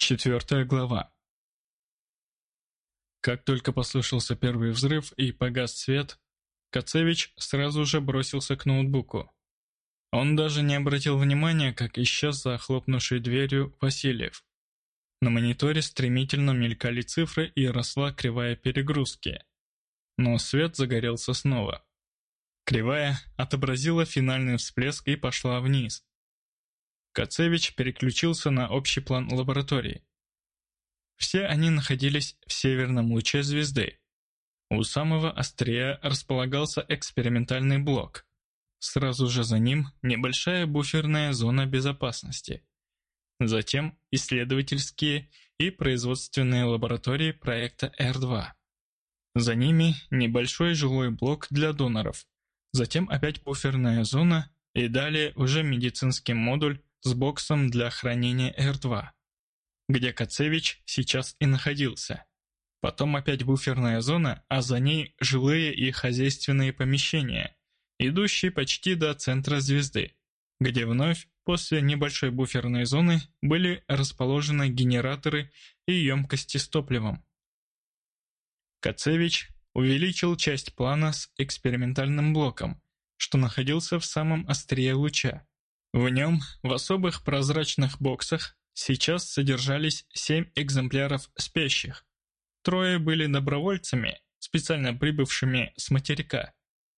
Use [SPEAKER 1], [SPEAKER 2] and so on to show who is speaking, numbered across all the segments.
[SPEAKER 1] Четвертая глава. Как только послышался первый взрыв и погас свет, Кацевич сразу же бросился к ноутбуку. Он даже не обратил внимания, как исчез за хлопнувшей дверью Васильев. На мониторе стремительно мелькали цифры и росла кривая перегрузки. Но свет загорелся снова. Кривая отобразила финальный всплеск и пошла вниз. Кацевич переключился на общий план лаборатории. Все они находились в северном луче звезды. У самого острия располагался экспериментальный блок. Сразу же за ним небольшая буферная зона безопасности. Затем исследовательские и производственные лаборатории проекта R2. За ними небольшой жилой блок для доноров. Затем опять буферная зона и далее уже медицинский модуль с боксом для хранения R2, где Кацевич сейчас и находился. Потом опять буферная зона, а за ней жилые и хозяйственные помещения, идущие почти до центра звезды, где вновь после небольшой буферной зоны были расположены генераторы и емкости с топливом. Кацевич увеличил часть плана с экспериментальным блоком, что находился в самом острие луча. В нем, в особых прозрачных боксах, сейчас содержались семь экземпляров спящих. Трое были добровольцами, специально прибывшими с материка,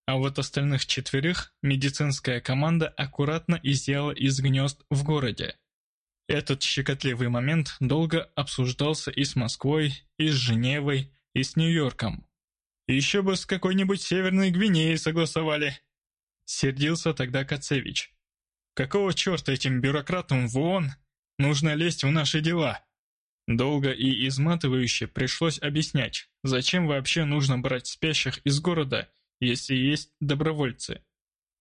[SPEAKER 1] а вот остальных четверых медицинская команда аккуратно изъяла из гнезд в городе. Этот щекотливый момент долго обсуждался и с Москвой, и с Женевой, и с Нью-Йорком. «Еще бы с какой-нибудь Северной Гвинеей согласовали!» Сердился тогда Кацевич. Какого черта этим бюрократам в ООН нужно лезть в наши дела? Долго и изматывающе пришлось объяснять, зачем вообще нужно брать спящих из города, если есть добровольцы.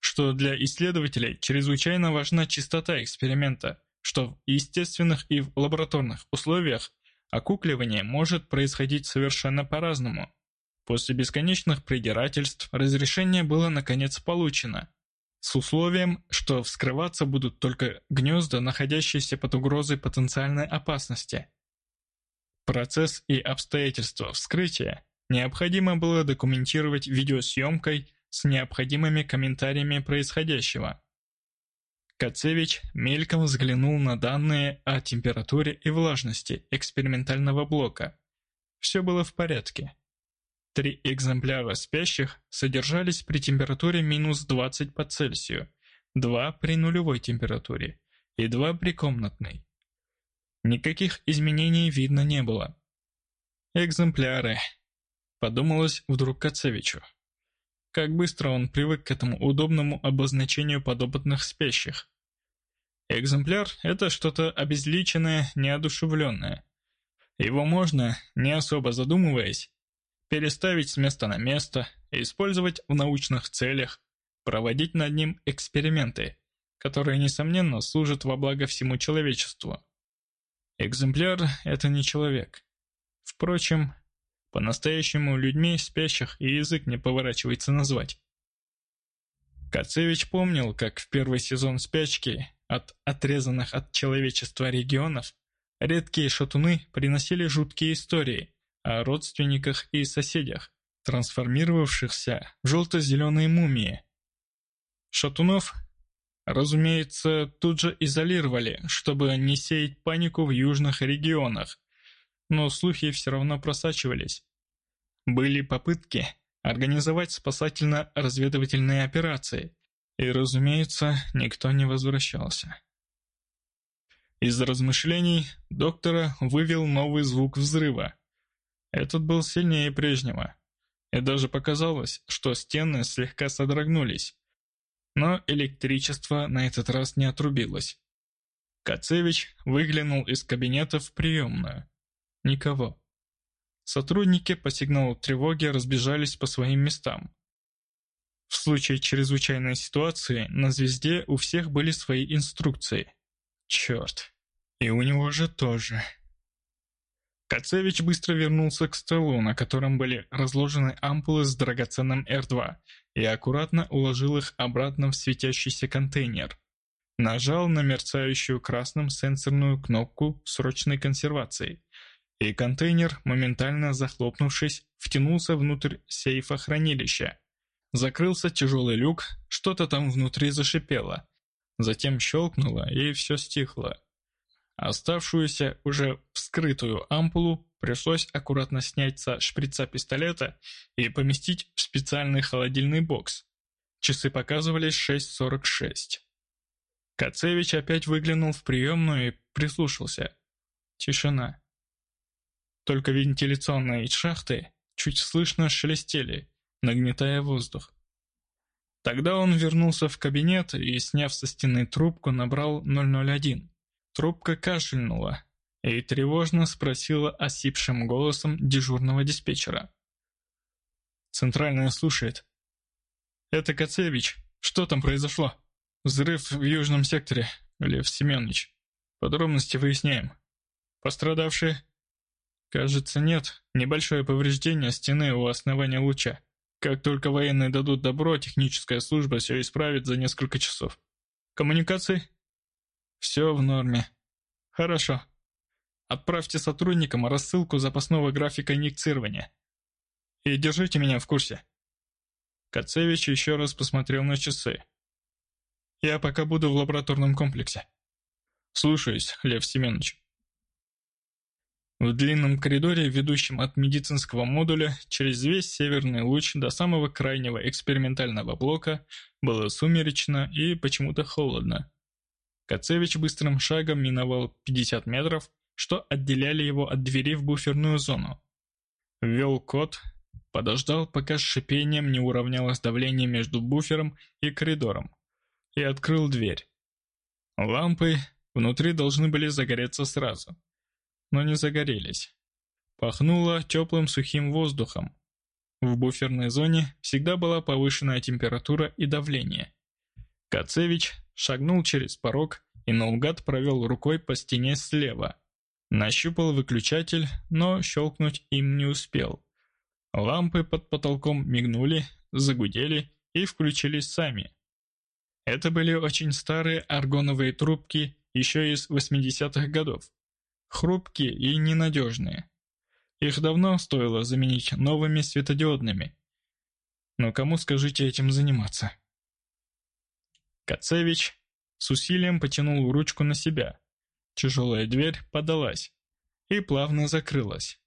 [SPEAKER 1] Что для исследователей чрезвычайно важна чистота эксперимента, что в естественных и в лабораторных условиях окукливание может происходить совершенно по-разному. После бесконечных придирательств разрешение было наконец получено, с условием, что вскрываться будут только гнезда, находящиеся под угрозой потенциальной опасности. Процесс и обстоятельства вскрытия необходимо было документировать видеосъемкой с необходимыми комментариями происходящего. Кацевич мельком взглянул на данные о температуре и влажности экспериментального блока. Все было в порядке. Три экземпляра спящих содержались при температуре минус 20 по Цельсию, два при нулевой температуре и два при комнатной. Никаких изменений видно не было. «Экземпляры», — подумалось вдруг Кацевичу. Как быстро он привык к этому удобному обозначению подопытных спящих. Экземпляр — это что-то обезличенное, неодушевленное. Его можно, не особо задумываясь, переставить с места на место, использовать в научных целях, проводить над ним эксперименты, которые, несомненно, служат во благо всему человечеству. Экземпляр – это не человек. Впрочем, по-настоящему людьми спящих и язык не поворачивается назвать. Кацевич помнил, как в первый сезон «Спячки» от отрезанных от человечества регионов редкие шатуны приносили жуткие истории, о родственниках и соседях, трансформировавшихся в желто-зеленые мумии. Шатунов, разумеется, тут же изолировали, чтобы не сеять панику в южных регионах, но слухи все равно просачивались. Были попытки организовать спасательно-разведывательные операции, и, разумеется, никто не возвращался. Из размышлений доктора вывел новый звук взрыва – этот был сильнее прежнего. И даже показалось, что стены слегка содрогнулись. Но электричество на этот раз не отрубилось. Кацевич выглянул из кабинета в приемную. Никого. Сотрудники по сигналу тревоги разбежались по своим местам. В случае чрезвычайной ситуации на звезде у всех были свои инструкции. Черт. И у него же тоже. Кацевич быстро вернулся к столу, на котором были разложены ампулы с драгоценным R2, и аккуратно уложил их обратно в светящийся контейнер. нажал на мерцающую красным сенсорную кнопку срочной консервации, и контейнер, моментально захлопнувшись, втянулся внутрь сейфа хранилища. Закрылся тяжелый люк, что-то там внутри зашипело. Затем щелкнуло, и все стихло. Оставшуюся, уже вскрытую ампулу пришлось аккуратно снять со шприца пистолета и поместить в специальный холодильный бокс. Часы показывали 6.46. Кацевич опять выглянул в приемную и прислушался. Тишина. Только вентиляционные шахты чуть слышно шелестели, нагнетая воздух. Тогда он вернулся в кабинет и, сняв со стены трубку, набрал 001. Трубка кашлянула и тревожно спросила осипшим голосом дежурного диспетчера. «Центральная слушает». «Это Кацевич. Что там произошло?» «Взрыв в южном секторе, Лев Семенович. Подробности выясняем. Пострадавшие?» «Кажется, нет. Небольшое повреждение стены у основания луча. Как только военные дадут добро, техническая служба все исправит за несколько часов. Коммуникации?» Все в норме. Хорошо. Отправьте сотрудникам рассылку запасного графика инъекцирования. И держите меня в курсе. Кацевич еще раз посмотрел на часы. Я пока буду в лабораторном комплексе. Слушаюсь, Лев Семенович. В длинном коридоре, ведущем от медицинского модуля через весь северный луч до самого крайнего экспериментального блока, было сумеречно и почему-то холодно. Кацевич быстрым шагом миновал 50 метров, что отделяли его от двери в буферную зону. Ввел код, подождал, пока с шипением не уравнялось давление между буфером и коридором, и открыл дверь. Лампы внутри должны были загореться сразу, но не загорелись. Пахнуло теплым сухим воздухом. В буферной зоне всегда была повышенная температура и давление. Кацевич шагнул через порог и наугад провел рукой по стене слева. Нащупал выключатель, но щелкнуть им не успел. Лампы под потолком мигнули, загудели и включились сами. Это были очень старые аргоновые трубки еще из 80-х годов. Хрупкие и ненадежные. Их давно стоило заменить новыми светодиодными. Но кому, скажите, этим заниматься? Кацевич с усилием потянул ручку на себя. Тяжелая дверь подалась и плавно закрылась.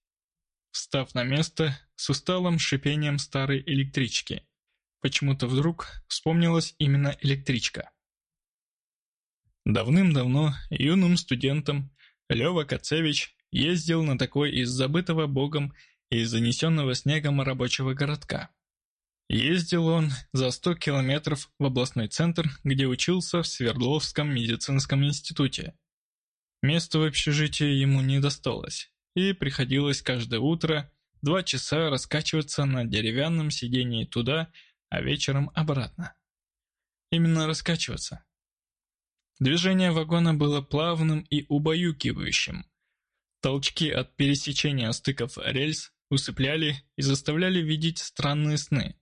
[SPEAKER 1] Встав на место с усталым шипением старой электрички, почему-то вдруг вспомнилась именно электричка. Давным-давно юным студентом Лёва Кацевич ездил на такой из забытого богом и занесенного снегом рабочего городка. Ездил он за 100 километров в областной центр, где учился в Свердловском медицинском институте. Место в общежитии ему не досталось, и приходилось каждое утро два часа раскачиваться на деревянном сидении туда, а вечером обратно. Именно раскачиваться. Движение вагона было плавным и убаюкивающим. Толчки от пересечения стыков рельс усыпляли и заставляли видеть странные сны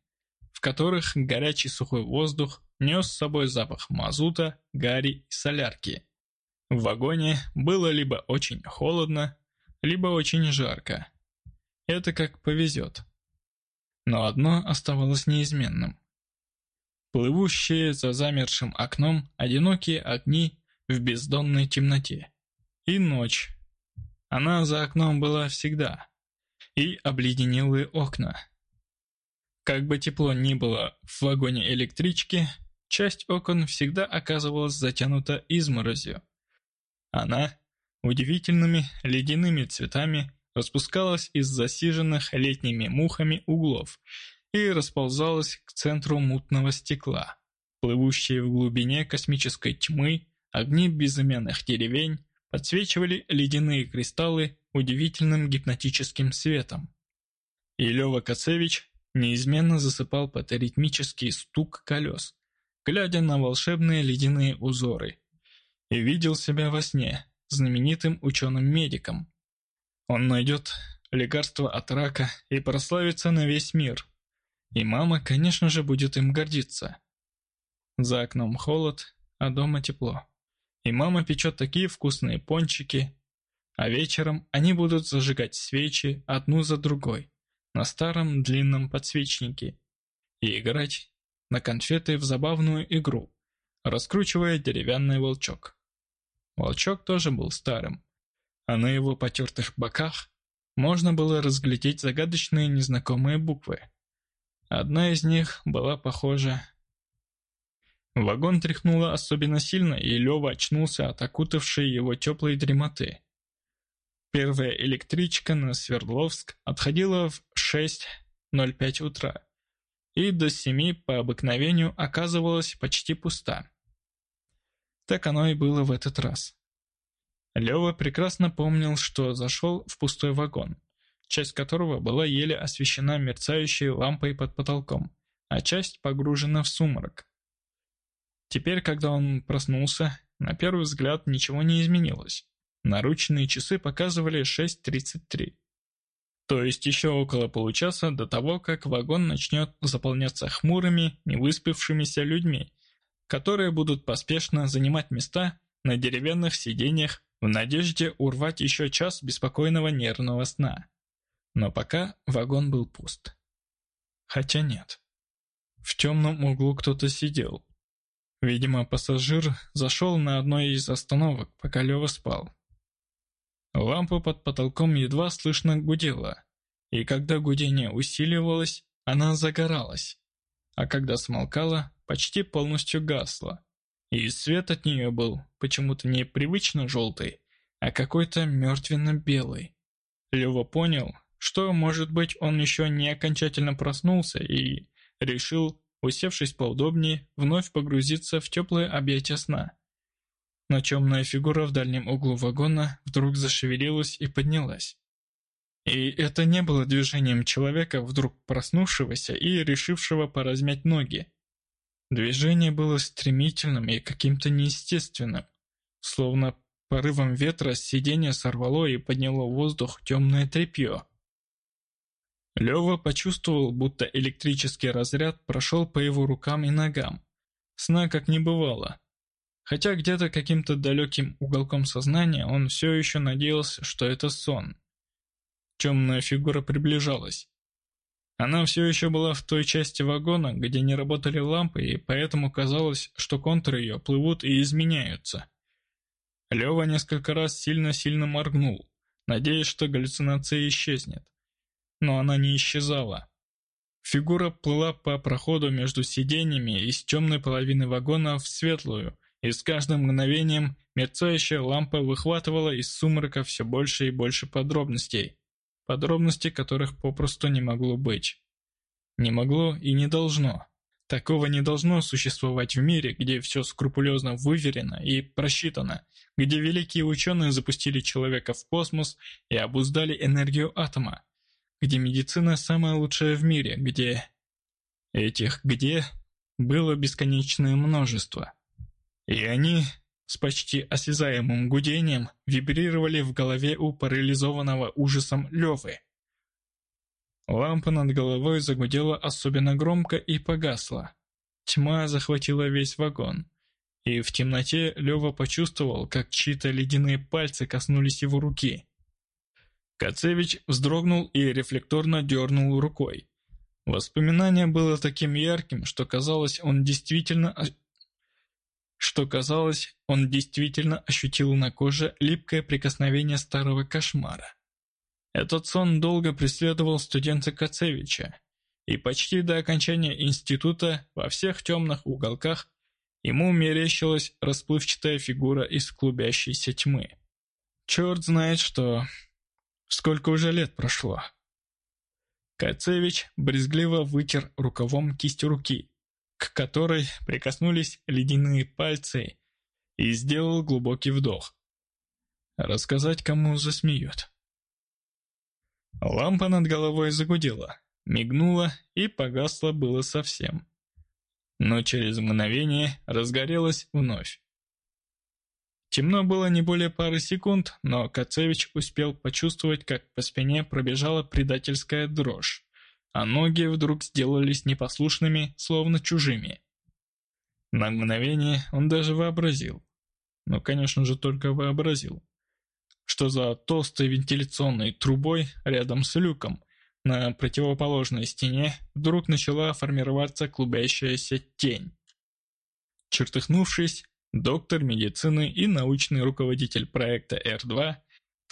[SPEAKER 1] которых горячий сухой воздух нес с собой запах мазута, гари и солярки. В вагоне было либо очень холодно, либо очень жарко. Это как повезет. Но одно оставалось неизменным. Плывущие за замершим окном одинокие огни в бездонной темноте. И ночь. Она за окном была всегда. И обледенелые окна. Как бы тепло ни было в вагоне электрички, часть окон всегда оказывалась затянута изморозью. Она удивительными ледяными цветами распускалась из засиженных летними мухами углов и расползалась к центру мутного стекла. Плывущие в глубине космической тьмы огни безымянных деревень подсвечивали ледяные кристаллы удивительным гипнотическим светом. И Лёва Кацевич неизменно засыпал под ритмический стук колес, глядя на волшебные ледяные узоры, и видел себя во сне знаменитым ученым-медиком. Он найдет лекарство от рака и прославится на весь мир. И мама, конечно же, будет им гордиться. За окном холод, а дома тепло. И мама печет такие вкусные пончики. А вечером они будут зажигать свечи одну за другой на старом длинном подсвечнике и играть на конфеты в забавную игру, раскручивая деревянный волчок. Волчок тоже был старым, а на его потертых боках можно было разглядеть загадочные незнакомые буквы. Одна из них была похожа... Вагон тряхнуло особенно сильно, и Лёва очнулся от окутавшей его теплой дремоты. Первая электричка на Свердловск отходила в 6.05 утра, и до 7 по обыкновению оказывалась почти пуста. Так оно и было в этот раз. Лёва прекрасно помнил, что зашел в пустой вагон, часть которого была еле освещена мерцающей лампой под потолком, а часть погружена в сумрак. Теперь, когда он проснулся, на первый взгляд ничего не изменилось. Наручные часы показывали 6.33. То есть еще около получаса до того, как вагон начнет заполняться хмурыми, невыспавшимися людьми, которые будут поспешно занимать места на деревянных сиденьях в надежде урвать еще час беспокойного нервного сна. Но пока вагон был пуст. Хотя нет. В темном углу кто-то сидел. Видимо, пассажир зашел на одной из остановок, пока Лева спал. Лампа под потолком едва слышно гудела, и когда гудение усиливалось, она загоралась, а когда смолкала, почти полностью гасла и свет от нее был почему-то не привычно желтый, а какой-то мертвенно-белый. Лева понял, что, может быть, он еще не окончательно проснулся и решил, усевшись поудобнее, вновь погрузиться в теплое объятие сна. Но темная фигура в дальнем углу вагона вдруг зашевелилась и поднялась. И это не было движением человека, вдруг проснувшегося и решившего поразмять ноги. Движение было стремительным и каким-то неестественным, словно порывом ветра с сиденья сорвало и подняло в воздух темное тряпье. Лёва почувствовал, будто электрический разряд прошел по его рукам и ногам. Сна как не бывало. Хотя где-то каким-то далеким уголком сознания он все еще надеялся, что это сон. Темная фигура приближалась. Она все еще была в той части вагона, где не работали лампы, и поэтому казалось, что контуры ее плывут и изменяются. Лева несколько раз сильно-сильно моргнул, надеясь, что галлюцинация исчезнет. Но она не исчезала. Фигура плыла по проходу между сиденьями из темной половины вагона в светлую, и с каждым мгновением мерцающая лампа выхватывала из сумрака все больше и больше подробностей подробности которых попросту не могло быть. Не могло и не должно. Такого не должно существовать в мире, где все скрупулезно выверено и просчитано, где великие ученые запустили человека в космос и обуздали энергию атома, где медицина самая лучшая в мире, где... Этих «где» было бесконечное множество. И они с почти осязаемым гудением вибрировали в голове у парализованного ужасом Левы. Лампа над головой загудела особенно громко и погасла. Тьма захватила весь вагон. И в темноте Лева почувствовал, как чьи-то ледяные пальцы коснулись его руки. Кацевич вздрогнул и рефлекторно дернул рукой. Воспоминание было таким ярким, что казалось, он действительно что казалось, он действительно ощутил на коже липкое прикосновение старого кошмара. Этот сон долго преследовал студента Кацевича, и почти до окончания института во всех темных уголках ему мерещилась расплывчатая фигура из клубящейся тьмы. Черт знает что. Сколько уже лет прошло. Кацевич брезгливо вытер рукавом кисть руки, к которой прикоснулись ледяные пальцы, и сделал глубокий вдох. Рассказать кому засмеют. Лампа над головой загудела, мигнула и погасла было совсем. Но через мгновение разгорелась вновь. Темно было не более пары секунд, но Кацевич успел почувствовать, как по спине пробежала предательская дрожь а ноги вдруг сделались непослушными, словно чужими. На мгновение он даже вообразил, но, конечно же, только вообразил, что за толстой вентиляционной трубой рядом с люком на противоположной стене вдруг начала формироваться клубящаяся тень. Чертыхнувшись, доктор медицины и научный руководитель проекта Р-2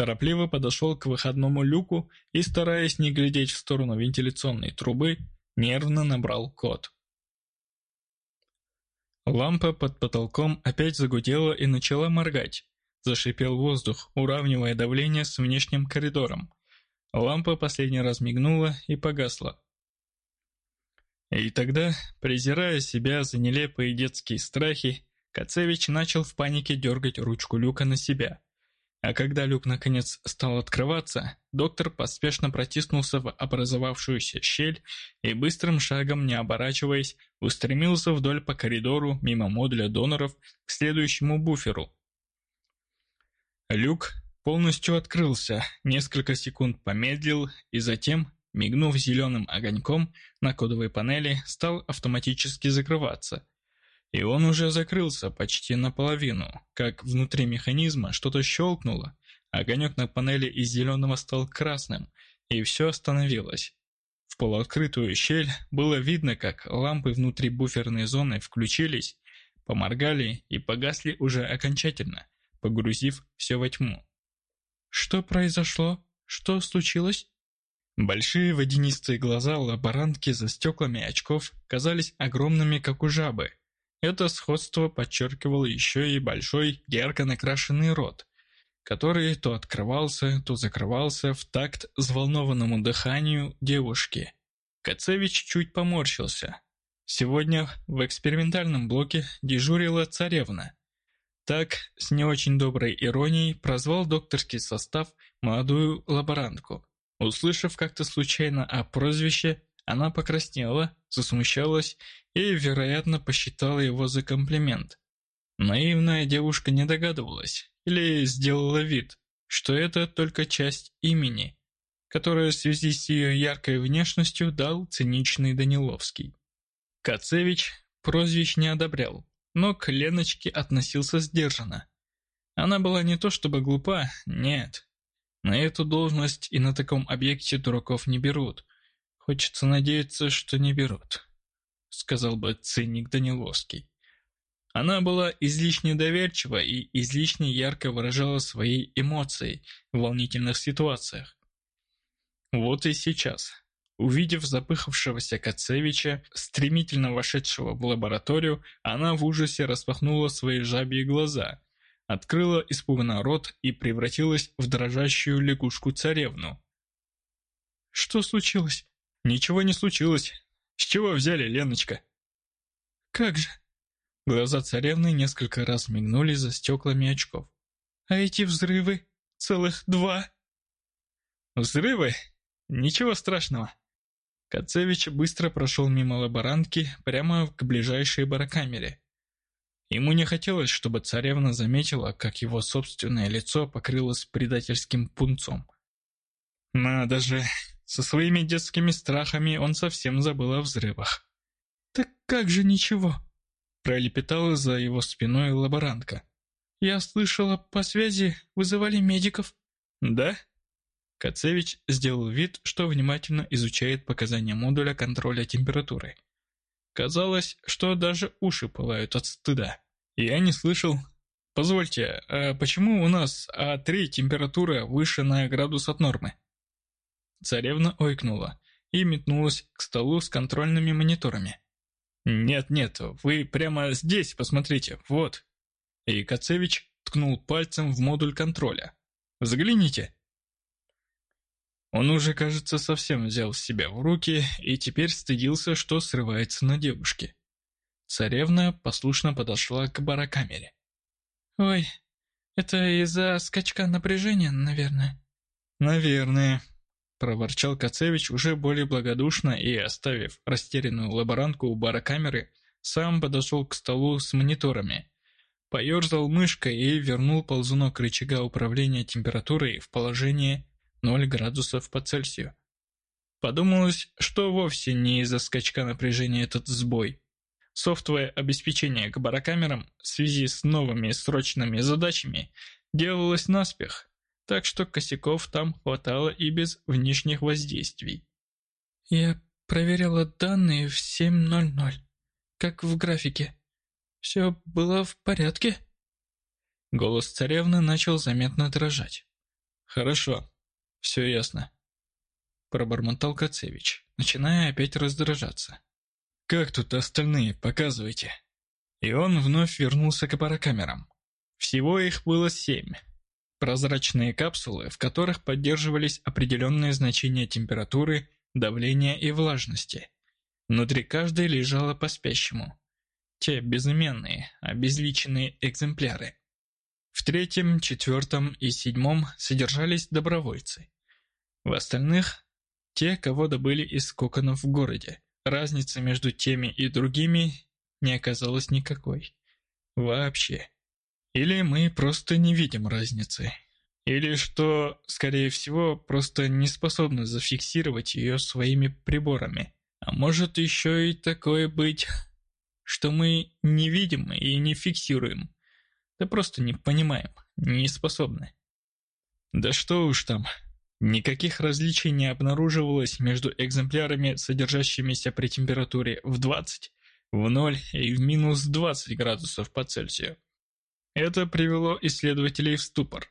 [SPEAKER 1] торопливо подошел к выходному люку и, стараясь не глядеть в сторону вентиляционной трубы, нервно набрал код. Лампа под потолком опять загудела и начала моргать. Зашипел воздух, уравнивая давление с внешним коридором. Лампа последний раз мигнула и погасла. И тогда, презирая себя за нелепые детские страхи, Кацевич начал в панике дергать ручку люка на себя. А когда люк наконец стал открываться, доктор поспешно протиснулся в образовавшуюся щель и быстрым шагом, не оборачиваясь, устремился вдоль по коридору мимо модуля доноров к следующему буферу. Люк полностью открылся, несколько секунд помедлил и затем, мигнув зеленым огоньком на кодовой панели, стал автоматически закрываться – и он уже закрылся почти наполовину, как внутри механизма что-то щелкнуло, огонек на панели из зеленого стал красным, и все остановилось. В полуоткрытую щель было видно, как лампы внутри буферной зоны включились, поморгали и погасли уже окончательно, погрузив все во тьму. «Что произошло? Что случилось?» Большие водянистые глаза лаборантки за стеклами очков казались огромными, как у жабы, это сходство подчеркивал еще и большой ярко накрашенный рот, который то открывался, то закрывался в такт взволнованному дыханию девушки. Кацевич чуть поморщился. Сегодня в экспериментальном блоке дежурила царевна. Так, с не очень доброй иронией, прозвал докторский состав молодую лаборантку. Услышав как-то случайно о прозвище, она покраснела, засмущалась и, вероятно, посчитала его за комплимент. Наивная девушка не догадывалась или сделала вид, что это только часть имени, которое в связи с ее яркой внешностью дал циничный Даниловский. Кацевич прозвищ не одобрял, но к Леночке относился сдержанно. Она была не то чтобы глупа, нет. На эту должность и на таком объекте дураков не берут. Хочется надеяться, что не берут сказал бы циник Даниловский. Она была излишне доверчива и излишне ярко выражала свои эмоции в волнительных ситуациях. Вот и сейчас, увидев запыхавшегося Кацевича, стремительно вошедшего в лабораторию, она в ужасе распахнула свои жабьи глаза, открыла испуганно рот и превратилась в дрожащую лягушку-царевну. «Что случилось?» «Ничего не случилось. С чего взяли, Леночка?» «Как же?» Глаза царевны несколько раз мигнули за стеклами очков. «А эти взрывы? Целых два!» «Взрывы? Ничего страшного!» Кацевич быстро прошел мимо лаборантки прямо к ближайшей барокамере. Ему не хотелось, чтобы царевна заметила, как его собственное лицо покрылось предательским пунцом. «Надо же, со своими детскими страхами он совсем забыл о взрывах. «Так как же ничего?» – пролепетала за его спиной лаборантка. «Я слышала, по связи вызывали медиков». «Да?» Кацевич сделал вид, что внимательно изучает показания модуля контроля температуры. Казалось, что даже уши пылают от стыда. Я не слышал. Позвольте, а почему у нас А3 температура выше на градус от нормы? Царевна ойкнула и метнулась к столу с контрольными мониторами. «Нет-нет, вы прямо здесь посмотрите, вот». И Кацевич ткнул пальцем в модуль контроля. «Взгляните». Он уже, кажется, совсем взял себя в руки и теперь стыдился, что срывается на девушке. Царевна послушно подошла к барокамере. «Ой, это из-за скачка напряжения, наверное?» «Наверное», проворчал Кацевич уже более благодушно и, оставив растерянную лаборантку у бара камеры, сам подошел к столу с мониторами. Поерзал мышкой и вернул ползунок рычага управления температурой в положение 0 градусов по Цельсию. Подумалось, что вовсе не из-за скачка напряжения этот сбой. Софтовое обеспечение к барокамерам в связи с новыми срочными задачами делалось наспех, так что косяков там хватало и без внешних воздействий. «Я проверяла данные в 7.00, как в графике. Все было в порядке?» Голос царевны начал заметно дрожать. «Хорошо, все ясно», – пробормотал Кацевич, начиная опять раздражаться. «Как тут остальные? Показывайте». И он вновь вернулся к аппаракамерам. Всего их было семь. Прозрачные капсулы, в которых поддерживались определенные значения температуры, давления и влажности. Внутри каждой лежало по спящему. Те безыменные, обезличенные экземпляры. В третьем, четвертом и седьмом содержались добровольцы. В остальных – те, кого добыли из коконов в городе. Разницы между теми и другими не оказалось никакой. Вообще. Или мы просто не видим разницы. Или что, скорее всего, просто не способны зафиксировать ее своими приборами. А может еще и такое быть, что мы не видим и не фиксируем. Да просто не понимаем, не способны. Да что уж там, Никаких различий не обнаруживалось между экземплярами, содержащимися при температуре в 20, в 0 и в минус 20 градусов по Цельсию. Это привело исследователей в ступор.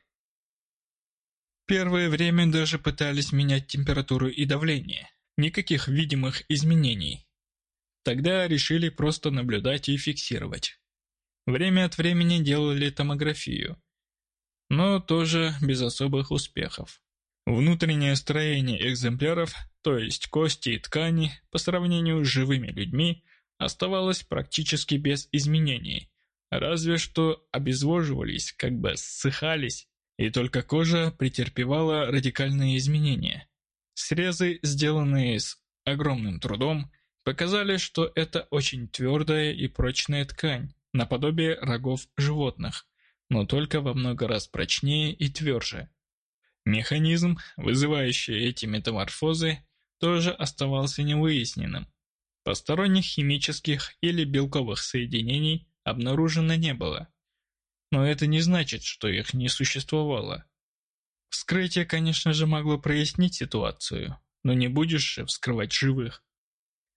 [SPEAKER 1] Первое время даже пытались менять температуру и давление. Никаких видимых изменений. Тогда решили просто наблюдать и фиксировать. Время от времени делали томографию. Но тоже без особых успехов. Внутреннее строение экземпляров, то есть кости и ткани, по сравнению с живыми людьми, оставалось практически без изменений, разве что обезвоживались, как бы ссыхались, и только кожа претерпевала радикальные изменения. Срезы, сделанные с огромным трудом, показали, что это очень твердая и прочная ткань, наподобие рогов животных, но только во много раз прочнее и тверже. Механизм, вызывающий эти метаморфозы, тоже оставался невыясненным. Посторонних химических или белковых соединений обнаружено не было. Но это не значит, что их не существовало. Вскрытие, конечно же, могло прояснить ситуацию, но не будешь же вскрывать живых.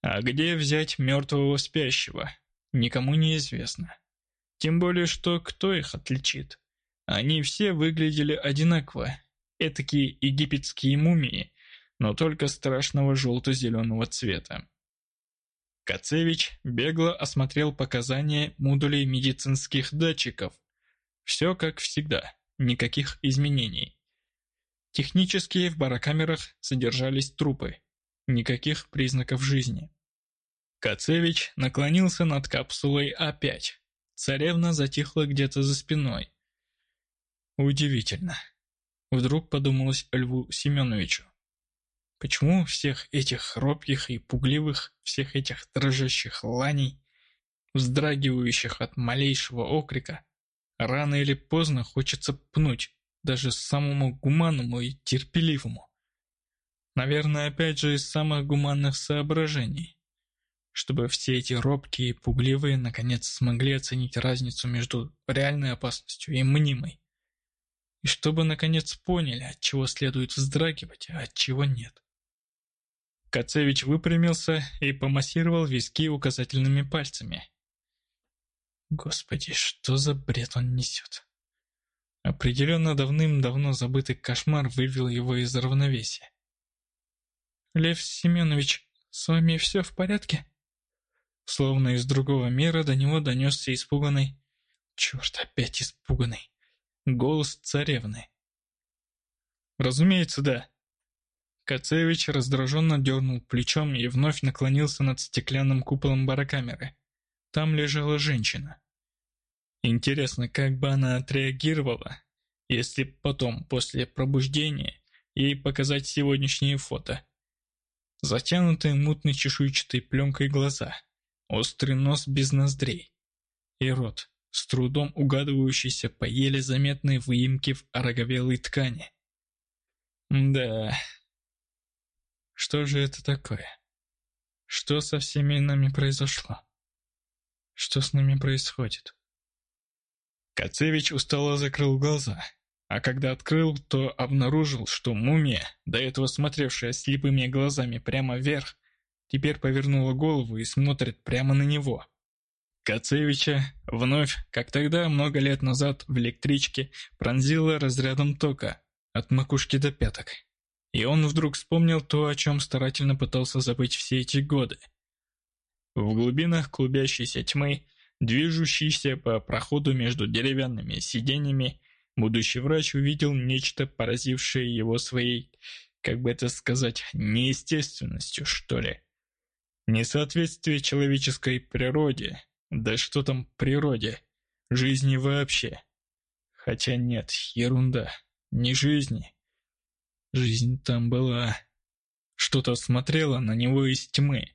[SPEAKER 1] А где взять мертвого спящего, никому не известно. Тем более, что кто их отличит? Они все выглядели одинаково, этакие египетские мумии, но только страшного желто-зеленого цвета. Кацевич бегло осмотрел показания модулей медицинских датчиков. Все как всегда, никаких изменений. Технически в барокамерах содержались трупы, никаких признаков жизни. Кацевич наклонился над капсулой А5. Царевна затихла где-то за спиной. Удивительно. Вдруг подумалось Льву Семеновичу. Почему всех этих робких и пугливых, всех этих дрожащих ланей, вздрагивающих от малейшего окрика, рано или поздно хочется пнуть даже самому гуманному и терпеливому? Наверное, опять же из самых гуманных соображений. Чтобы все эти робкие и пугливые наконец смогли оценить разницу между реальной опасностью и мнимой и чтобы наконец поняли, от чего следует вздрагивать, а от чего нет. Кацевич выпрямился и помассировал виски указательными пальцами. Господи, что за бред он несет? Определенно давным-давно забытый кошмар вывел его из равновесия. «Лев Семенович, с вами все в порядке?» Словно из другого мира до него донесся испуганный... Черт, опять испуганный. Голос царевны. «Разумеется, да». Кацевич раздраженно дернул плечом и вновь наклонился над стеклянным куполом барокамеры. Там лежала женщина. Интересно, как бы она отреагировала, если потом, после пробуждения, ей показать сегодняшние фото. Затянутые мутной чешуйчатой пленкой глаза, острый нос без ноздрей и рот, с трудом угадывающийся по еле заметной выемке в ороговелой ткани. Да. Что же это такое? Что со всеми нами произошло? Что с нами происходит? Кацевич устало закрыл глаза, а когда открыл, то обнаружил, что мумия, до этого смотревшая слепыми глазами прямо вверх, теперь повернула голову и смотрит прямо на него. Кацевича вновь, как тогда много лет назад в электричке, пронзила разрядом тока от макушки до пяток. И он вдруг вспомнил то, о чем старательно пытался забыть все эти годы. В глубинах клубящейся тьмы, движущейся по проходу между деревянными сиденьями, будущий врач увидел нечто, поразившее его своей, как бы это сказать, неестественностью, что ли. Несоответствие человеческой природе, да что там природе? Жизни вообще. Хотя нет, ерунда. Не жизни. Жизнь там была. Что-то смотрело на него из тьмы.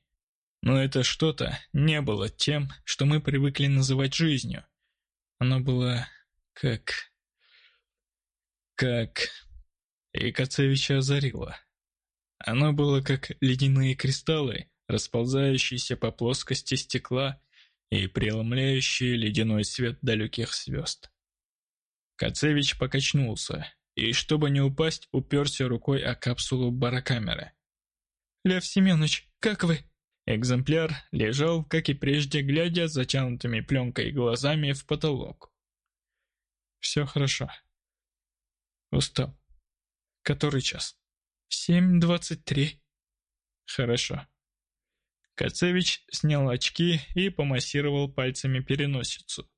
[SPEAKER 1] Но это что-то не было тем, что мы привыкли называть жизнью. Оно было как... как... И Кацевича озарило. Оно было как ледяные кристаллы, расползающиеся по плоскости стекла и преломляющие ледяной свет далеких звезд. Кацевич покачнулся и, чтобы не упасть, уперся рукой о капсулу барокамеры. «Лев Семенович, как вы?» Экземпляр лежал, как и прежде, глядя затянутыми пленкой глазами в потолок. «Все хорошо. Устал. Который час?» «Семь двадцать три». «Хорошо. Кацевич снял очки и помассировал пальцами переносицу.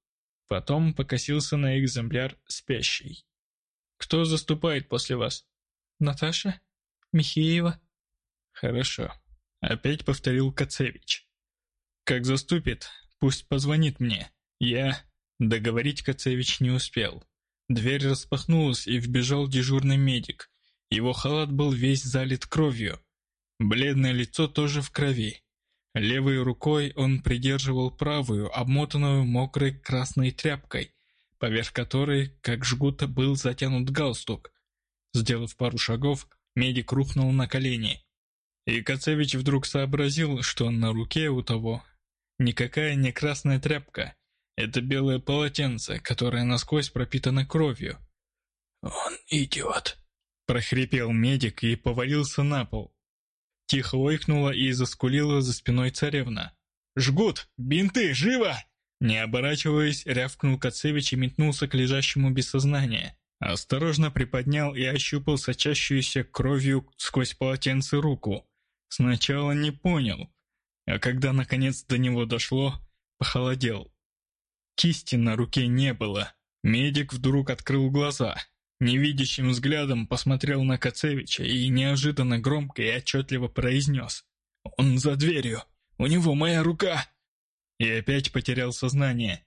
[SPEAKER 1] Потом покосился на экземпляр спящий. «Кто заступает после вас?» «Наташа? Михеева?» «Хорошо», — опять повторил Кацевич. «Как заступит, пусть позвонит мне. Я...» Договорить Кацевич не успел. Дверь распахнулась, и вбежал дежурный медик. Его халат был весь залит кровью. Бледное лицо тоже в крови. Левой рукой он придерживал правую, обмотанную мокрой красной тряпкой, поверх которой, как жгут, был затянут галстук. Сделав пару шагов, медик рухнул на колени. И Кацевич вдруг сообразил, что на руке у того никакая не красная тряпка. Это белое полотенце, которое насквозь пропитано кровью. «Он идиот», — прохрипел медик и повалился на пол. Тихо ойкнула и заскулила за спиной царевна. «Жгут! Бинты! Живо!» Не оборачиваясь, рявкнул Кацевич и метнулся к лежащему без сознания. Осторожно приподнял и ощупал сочащуюся кровью сквозь полотенце руку. Сначала не понял, а когда наконец до него дошло, похолодел. Кисти на руке не было. Медик вдруг открыл глаза. Невидящим взглядом посмотрел на Кацевича и неожиданно громко и отчетливо произнес. «Он за дверью! У него моя рука!» И опять потерял сознание.